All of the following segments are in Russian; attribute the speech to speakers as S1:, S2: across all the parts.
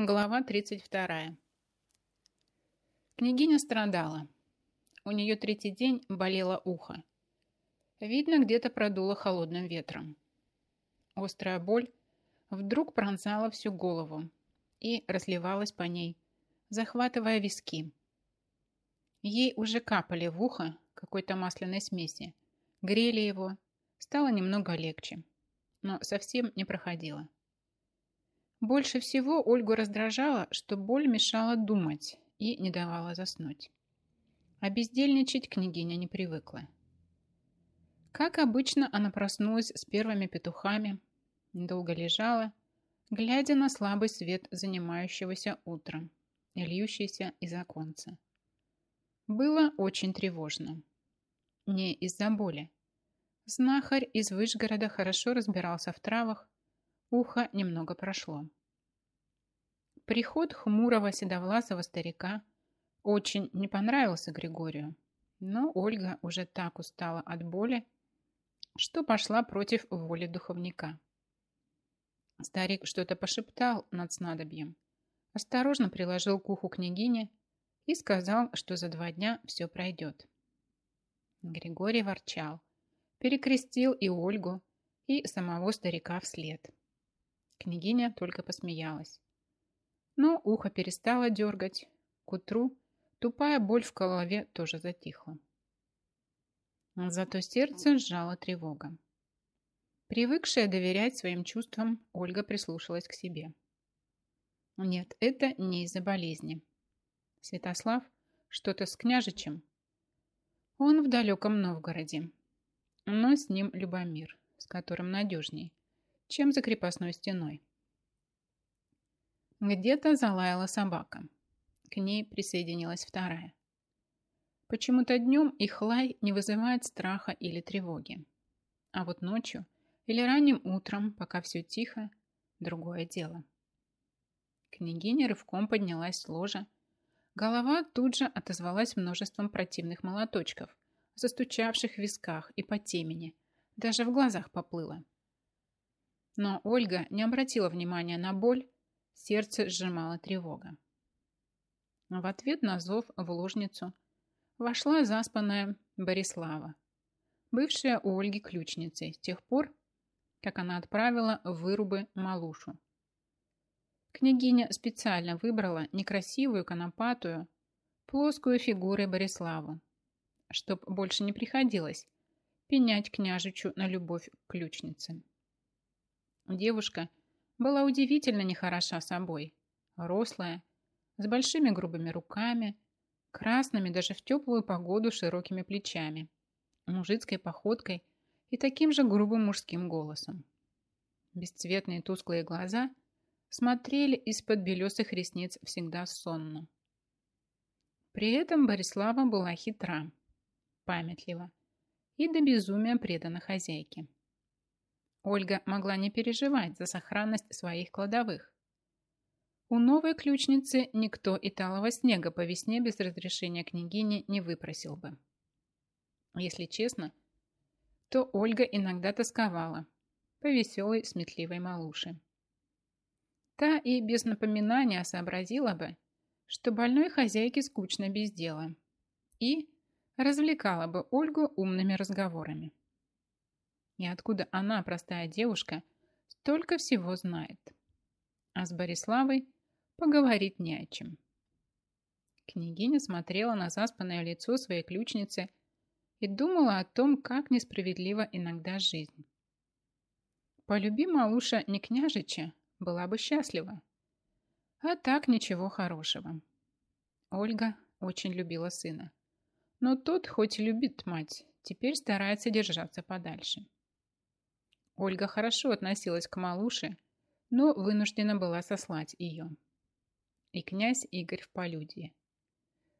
S1: Глава 32. Княгиня страдала. У нее третий день болело ухо. Видно, где-то продуло холодным ветром. Острая боль вдруг пронзала всю голову и разливалась по ней, захватывая виски. Ей уже капали в ухо какой-то масляной смеси, грели его, стало немного легче, но совсем не проходило. Больше всего Ольгу раздражало, что боль мешала думать и не давала заснуть. А бездельничать княгиня не привыкла. Как обычно, она проснулась с первыми петухами, долго лежала, глядя на слабый свет занимающегося утром льющийся из оконца. Было очень тревожно. Не из-за боли. Знахарь из Вышгорода хорошо разбирался в травах Ухо немного прошло. Приход хмурого седовласого старика очень не понравился Григорию, но Ольга уже так устала от боли, что пошла против воли духовника. Старик что-то пошептал над снадобьем, осторожно приложил к уху княгине и сказал, что за два дня все пройдет. Григорий ворчал, перекрестил и Ольгу, и самого старика вслед. Княгиня только посмеялась. Но ухо перестало дергать. К утру тупая боль в голове тоже затихла. Зато сердце сжало тревога. Привыкшая доверять своим чувствам, Ольга прислушалась к себе. Нет, это не из-за болезни. Святослав что-то с княжичем. Он в далеком Новгороде. Но с ним Любомир, с которым надежней чем за крепостной стеной. Где-то залаяла собака. К ней присоединилась вторая. Почему-то днем их лай не вызывает страха или тревоги. А вот ночью или ранним утром, пока все тихо, другое дело. Княгиня рывком поднялась с ложа. Голова тут же отозвалась множеством противных молоточков, застучавших в висках и по темени. Даже в глазах поплыло. Но Ольга не обратила внимания на боль, сердце сжимала тревога. В ответ на зов в ложницу вошла заспанная Борислава, бывшая у Ольги ключницей с тех пор, как она отправила в вырубы Малушу. Княгиня специально выбрала некрасивую конопатую, плоскую фигуру Бориславу, чтоб больше не приходилось пенять княжичу на любовь к ключнице. Девушка была удивительно нехороша собой. Рослая, с большими грубыми руками, красными даже в теплую погоду широкими плечами, мужицкой походкой и таким же грубым мужским голосом. Бесцветные тусклые глаза смотрели из-под белесых ресниц всегда сонно. При этом Борислава была хитра, памятлива и до безумия предана хозяйке. Ольга могла не переживать за сохранность своих кладовых. У новой ключницы никто и талого снега по весне без разрешения княгини не выпросил бы. Если честно, то Ольга иногда тосковала по веселой, сметливой малуше. Та и без напоминания сообразила бы, что больной хозяйке скучно без дела, и развлекала бы Ольгу умными разговорами. И откуда она, простая девушка, столько всего знает. А с Бориславой поговорить не о чем. Княгиня смотрела на заспанное лицо своей ключницы и думала о том, как несправедлива иногда жизнь. Полюби малуша не княжича, была бы счастлива. А так ничего хорошего. Ольга очень любила сына. Но тот, хоть и любит мать, теперь старается держаться подальше. Ольга хорошо относилась к Малуше, но вынуждена была сослать ее. И князь Игорь в полюдии.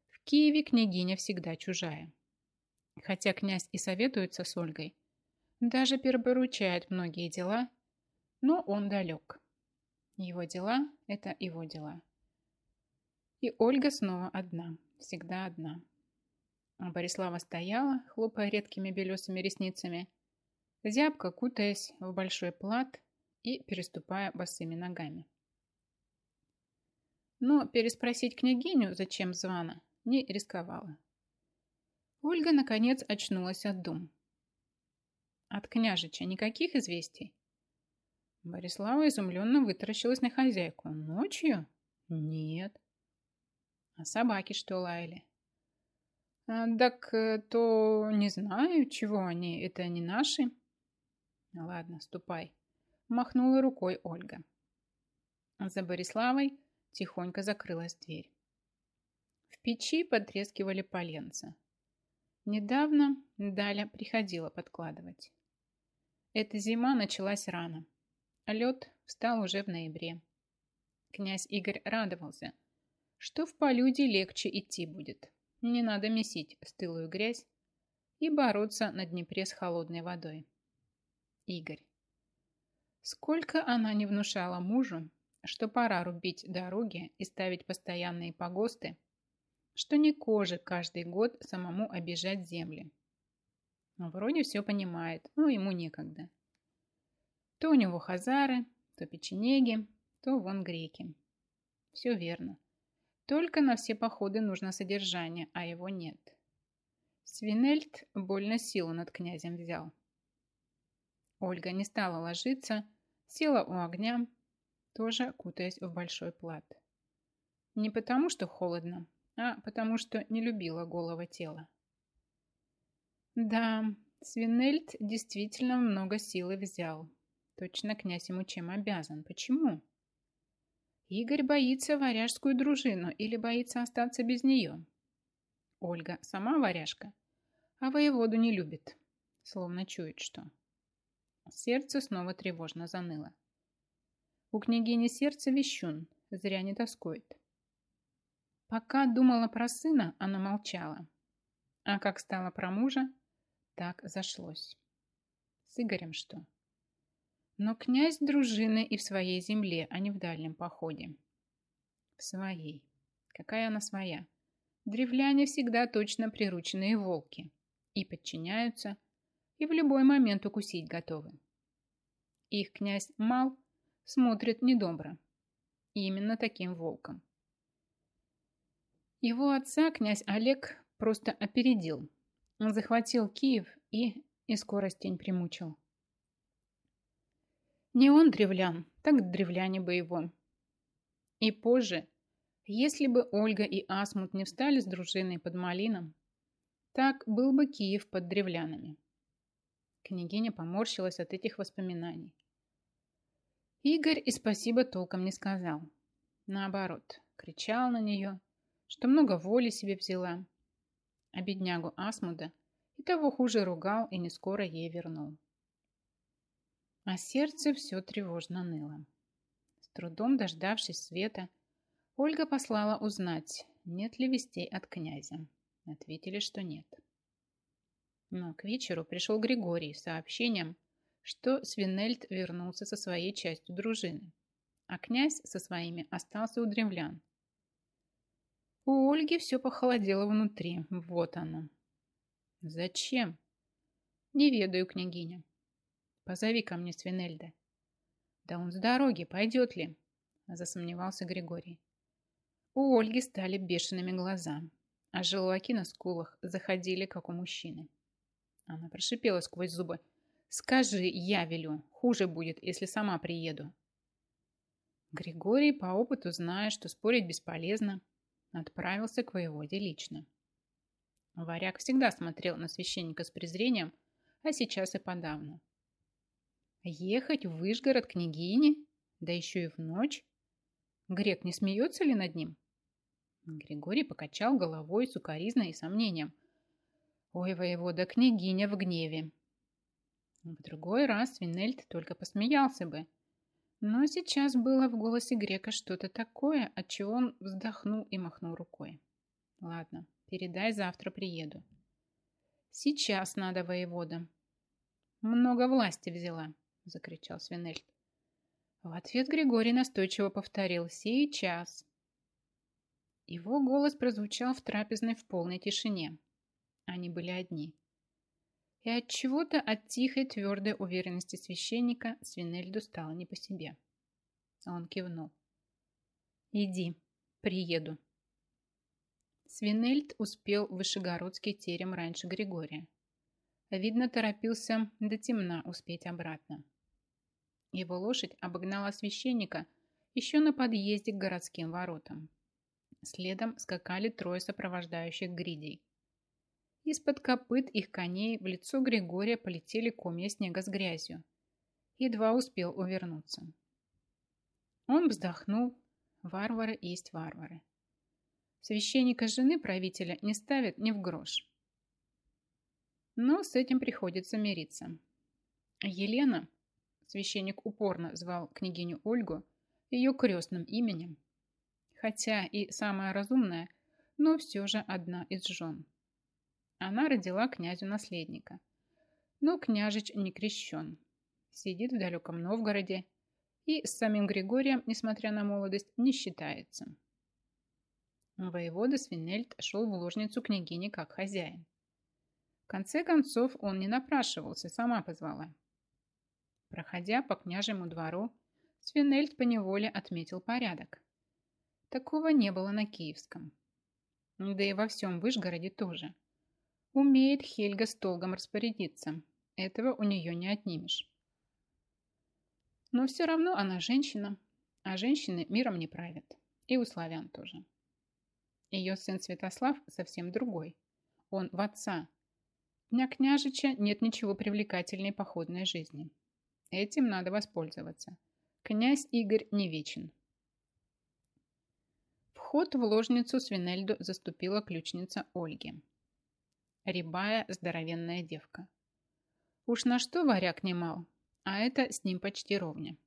S1: В Киеве княгиня всегда чужая. Хотя князь и советуется с Ольгой, даже перепоручает многие дела, но он далек. Его дела – это его дела. И Ольга снова одна, всегда одна. А Борислава стояла, хлопая редкими белесыми ресницами – зябко кутаясь в большой плат и переступая босыми ногами. но переспросить княгиню, зачем звана, не рисковала. Ольга, наконец, очнулась от дум. От княжича никаких известий? Борислава изумленно вытаращилась на хозяйку. Ночью? Нет. А собаки что лаяли? А, так э, то не знаю, чего они, это не наши. Ладно, ступай. Махнула рукой Ольга. За Бориславой тихонько закрылась дверь. В печи потрескивали поленца. Недавно Даля приходила подкладывать. Эта зима началась рано. Лед встал уже в ноябре. Князь Игорь радовался, что в полюде легче идти будет. Не надо месить стылую грязь и бороться на Днепре с холодной водой. Игорь. Сколько она не внушала мужу, что пора рубить дороги и ставить постоянные погосты, что не коже каждый год самому обижать земли. Вроде все понимает, но ему некогда. То у него хазары, то печенеги, то вон греки. Все верно. Только на все походы нужно содержание, а его нет. Свинельд больно силу над князем взял. Ольга не стала ложиться, села у огня, тоже кутаясь в большой плат. Не потому, что холодно, а потому что не любила голого тела. Да, Свинельд действительно много силы взял. Точно князь ему чем обязан. Почему? Игорь боится варяжскую дружину или боится остаться без нее. Ольга сама варяжка, а воеводу не любит, словно чует что. Сердце снова тревожно заныло. У княгини сердце вещун, зря не тоскует. Пока думала про сына, она молчала. А как стала про мужа, так зашлось. С Игорем что? Но князь дружины и в своей земле, а не в дальнем походе. В своей. Какая она своя? Древляне всегда точно прирученные волки. И подчиняются, и в любой момент укусить готовы. Их князь Мал смотрит недобро. Именно таким волком. Его отца князь Олег просто опередил. Он захватил Киев и и скорость тень примучил. Не он древлян, так древляне бы его. И позже, если бы Ольга и Асмут не встали с дружиной под Малином, так был бы Киев под древлянами. Княгиня поморщилась от этих воспоминаний. Игорь и спасибо толком не сказал. Наоборот, кричал на нее, что много воли себе взяла. А беднягу Асмуда и того хуже ругал и не скоро ей вернул. А сердце все тревожно ныло. С трудом дождавшись света, Ольга послала узнать, нет ли вестей от князя. Ответили, что нет. Но к вечеру пришел Григорий с сообщением, что Свинельд вернулся со своей частью дружины, а князь со своими остался у древлян. У Ольги все похолодело внутри. Вот оно. Зачем? Не ведаю, княгиня. Позови ко мне Свинельда. Да он с дороги, пойдет ли? Засомневался Григорий. У Ольги стали бешеными глаза, а желваки на скулах заходили, как у мужчины. Она прошипела сквозь зубы. Скажи, я велю. Хуже будет, если сама приеду. Григорий, по опыту зная, что спорить бесполезно, отправился к воеводе лично. Варяг всегда смотрел на священника с презрением, а сейчас и подавно. Ехать в Вышгород княгини, да еще и в ночь? Грек не смеется ли над ним? Григорий покачал головой с укоризной и сомнением. Ой, воевода, княгиня в гневе. В другой раз Винельд только посмеялся бы. Но сейчас было в голосе грека что-то такое, от чего он вздохнул и махнул рукой. Ладно, передай, завтра приеду. Сейчас надо, воевода. Много власти взяла, закричал Свинельд. В ответ Григорий настойчиво повторил «Сейчас». Его голос прозвучал в трапезной в полной тишине. Они были одни и от чего-то от тихой твердой уверенности священника Свинельду стало не по себе. Он кивнул. «Иди, Приеду. Свинельд успел в Вышегородский терем раньше Григория. Видно, торопился до темна успеть обратно. Его лошадь обогнала священника еще на подъезде к городским воротам. Следом скакали трое сопровождающих гридей. Из-под копыт их коней в лицо Григория полетели комья снега с грязью. Едва успел увернуться. Он вздохнул. Варвары есть варвары. Священника жены правителя не ставят ни в грош. Но с этим приходится мириться. Елена, священник упорно звал княгиню Ольгу ее крестным именем, хотя и самая разумная, но все же одна из жен. Она родила князю наследника. Но княжич не крещен. Сидит в далеком Новгороде и с самим Григорием, несмотря на молодость, не считается. Воевода Свинельд шел в ложницу княгини как хозяин. В конце концов, он не напрашивался, сама позвала. Проходя по княжему двору, Свинельд поневоле отметил порядок. Такого не было на Киевском. Да и во всем Вышгороде тоже. Умеет Хельга с толгом распорядиться. Этого у нее не отнимешь. Но все равно она женщина, а женщины миром не правят. И у славян тоже. Ее сын Святослав совсем другой. Он в отца. Дня княжича нет ничего привлекательней походной жизни. Этим надо воспользоваться. Князь Игорь не вечен. Вход в ложницу Свинельду заступила ключница Ольги. Рябая здоровенная девка. Уж на что варяг немал, а это с ним почти ровня.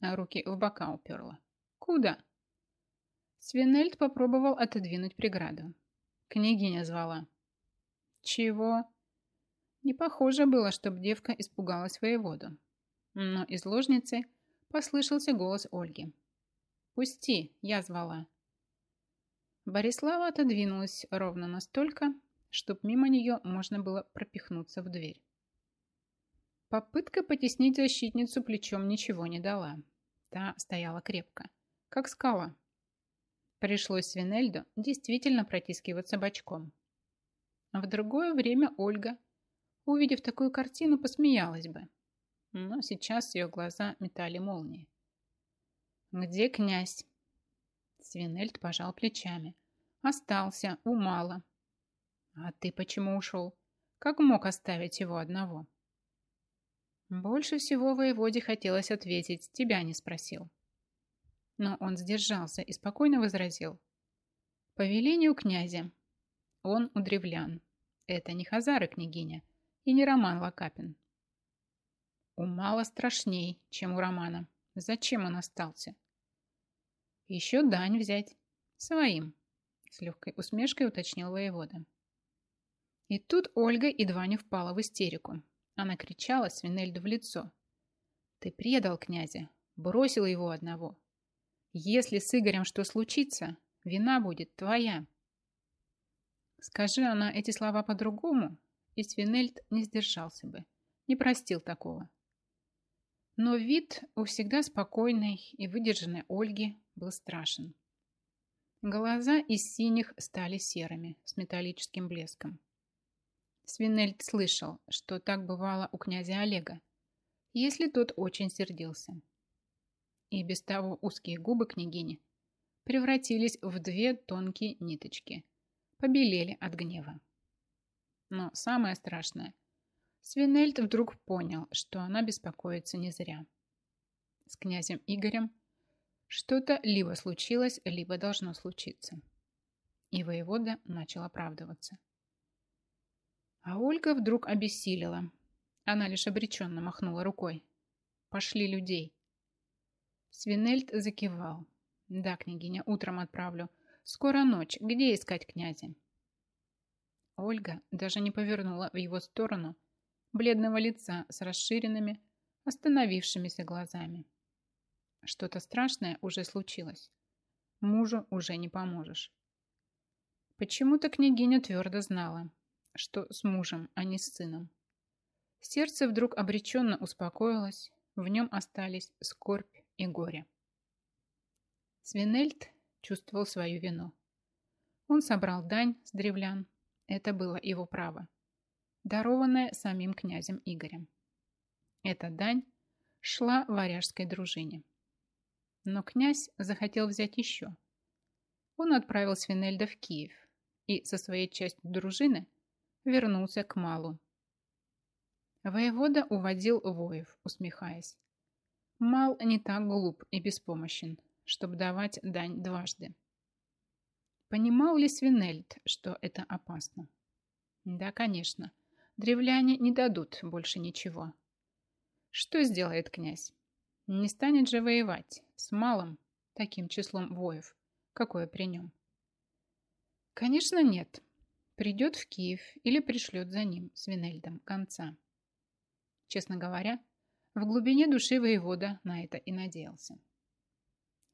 S1: А руки в бока уперла. Куда? Свинельд попробовал отодвинуть преграду. Княгиня звала. Чего? Не похоже было, чтобы девка испугалась воеводу. Но из ложницы послышался голос Ольги. «Пусти, я звала». Борислава отодвинулась ровно настолько, чтоб мимо нее можно было пропихнуться в дверь. Попытка потеснить защитницу плечом ничего не дала. Та стояла крепко, как скала, Пришлось Свинельду действительно протискиваться бочком. В другое время Ольга, увидев такую картину, посмеялась бы. Но сейчас ее глаза метали молнии. «Где князь?» Свинельд пожал плечами. «Остался, умало». «А ты почему ушел? Как мог оставить его одного?» Больше всего воеводе хотелось ответить, тебя не спросил. Но он сдержался и спокойно возразил. По велению князя. Он у древлян. Это не Хазары, княгиня, и не Роман Лакапин. У мало страшней, чем у Романа. Зачем он остался? Еще дань взять. Своим. С легкой усмешкой уточнил воевода. И тут Ольга едва не впала в истерику. Она кричала Свинельду в лицо. «Ты предал князя, бросил его одного. Если с Игорем что случится, вина будет твоя. Скажи она эти слова по-другому, и Свинельд не сдержался бы, не простил такого. Но вид у всегда спокойной и выдержанной Ольги был страшен. Глаза из синих стали серыми, с металлическим блеском. Свинельд слышал, что так бывало у князя Олега, если тот очень сердился и без того узкие губы княгини превратились в две тонкие ниточки, побелели от гнева. Но самое страшное, Свинельд вдруг понял, что она беспокоится не зря. С князем Игорем что-то либо случилось, либо должно случиться. И воевода начал оправдываться. А Ольга вдруг обессилила. Она лишь обреченно махнула рукой. Пошли людей. Свинельд закивал. Да, княгиня, утром отправлю. Скоро ночь. Где искать князя? Ольга даже не повернула в его сторону бледного лица с расширенными, остановившимися глазами. Что-то страшное уже случилось. Мужу уже не поможешь. Почему-то княгиня твердо знала, что с мужем, а не с сыном. Сердце вдруг обреченно успокоилось, в нем остались скорбь и горе. Свинельд чувствовал свою вину. Он собрал дань с древлян. Это было его право, дарованное самим князем Игорем. Эта дань шла варяжской дружине. Но князь захотел взять еще. Он отправил Свинельда в Киев и со своей частью дружины вернулся к Малу. Воевода уводил воев, усмехаясь. Мал не так глуп и беспомощен, чтобы давать дань дважды. Понимал ли Свинельд, что это опасно? Да, конечно. Древляне не дадут больше ничего. Что сделает князь? Не станет же воевать с малым таким числом воев, какое при нем. Конечно, нет. Придет в Киев или пришлет за ним, Свинельдом, конца. Честно говоря, в глубине души воевода на это и надеялся.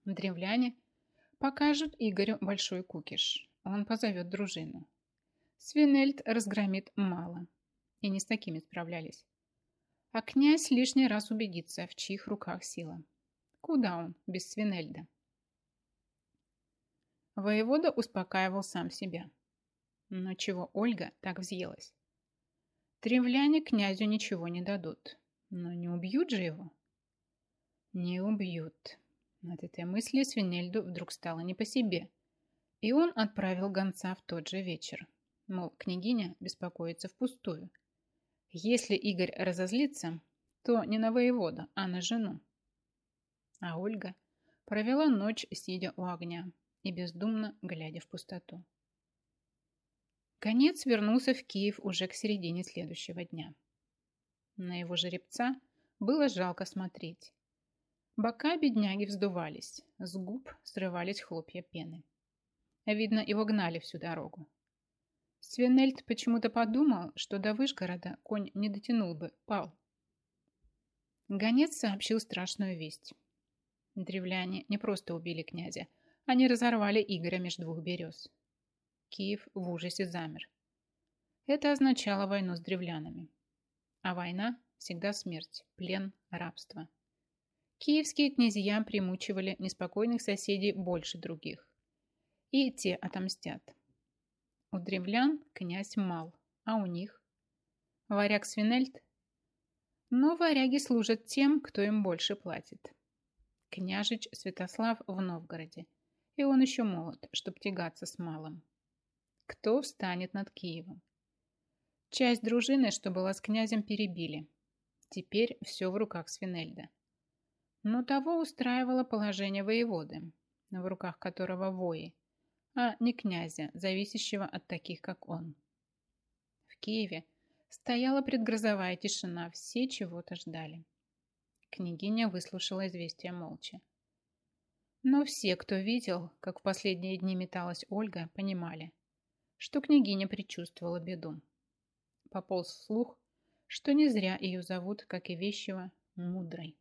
S1: Древляне покажут Игорю большой кукиш. Он позовет дружину. Свинельд разгромит мало. И не с такими справлялись. А князь лишний раз убедится, в чьих руках сила. Куда он без Свинельда? Воевода успокаивал сам себя. Но чего Ольга так взъелась? Древляне князю ничего не дадут. Но не убьют же его? Не убьют. От этой мысли Свинельду вдруг стало не по себе. И он отправил гонца в тот же вечер. Мол, княгиня беспокоится впустую. Если Игорь разозлится, то не на воевода, а на жену. А Ольга провела ночь, сидя у огня и бездумно глядя в пустоту. Конец вернулся в Киев уже к середине следующего дня. На его жеребца было жалко смотреть. Бока бедняги вздувались, с губ срывались хлопья пены. Видно, его гнали всю дорогу. Свенельд почему-то подумал, что до Вышгорода конь не дотянул бы, пал. Гонец сообщил страшную весть. Древляне не просто убили князя, они разорвали Игоря между двух берез. Киев в ужасе замер. Это означало войну с древлянами. А война всегда смерть, плен, рабство. Киевские князья примучивали неспокойных соседей больше других. И те отомстят. У древлян князь мал, а у них? Варяг Свинельд? Но варяги служат тем, кто им больше платит. Княжич Святослав в Новгороде. И он еще молод, чтоб тягаться с малым. Кто встанет над Киевом? Часть дружины, что была с князем, перебили. Теперь все в руках Свинельда. Но того устраивало положение воеводы, в руках которого вои, а не князя, зависящего от таких, как он. В Киеве стояла предгрозовая тишина, все чего-то ждали. Княгиня выслушала известие молча. Но все, кто видел, как в последние дни металась Ольга, понимали, что княгиня предчувствовала беду пополз слух, что не зря ее зовут, как и вещего, мудрой.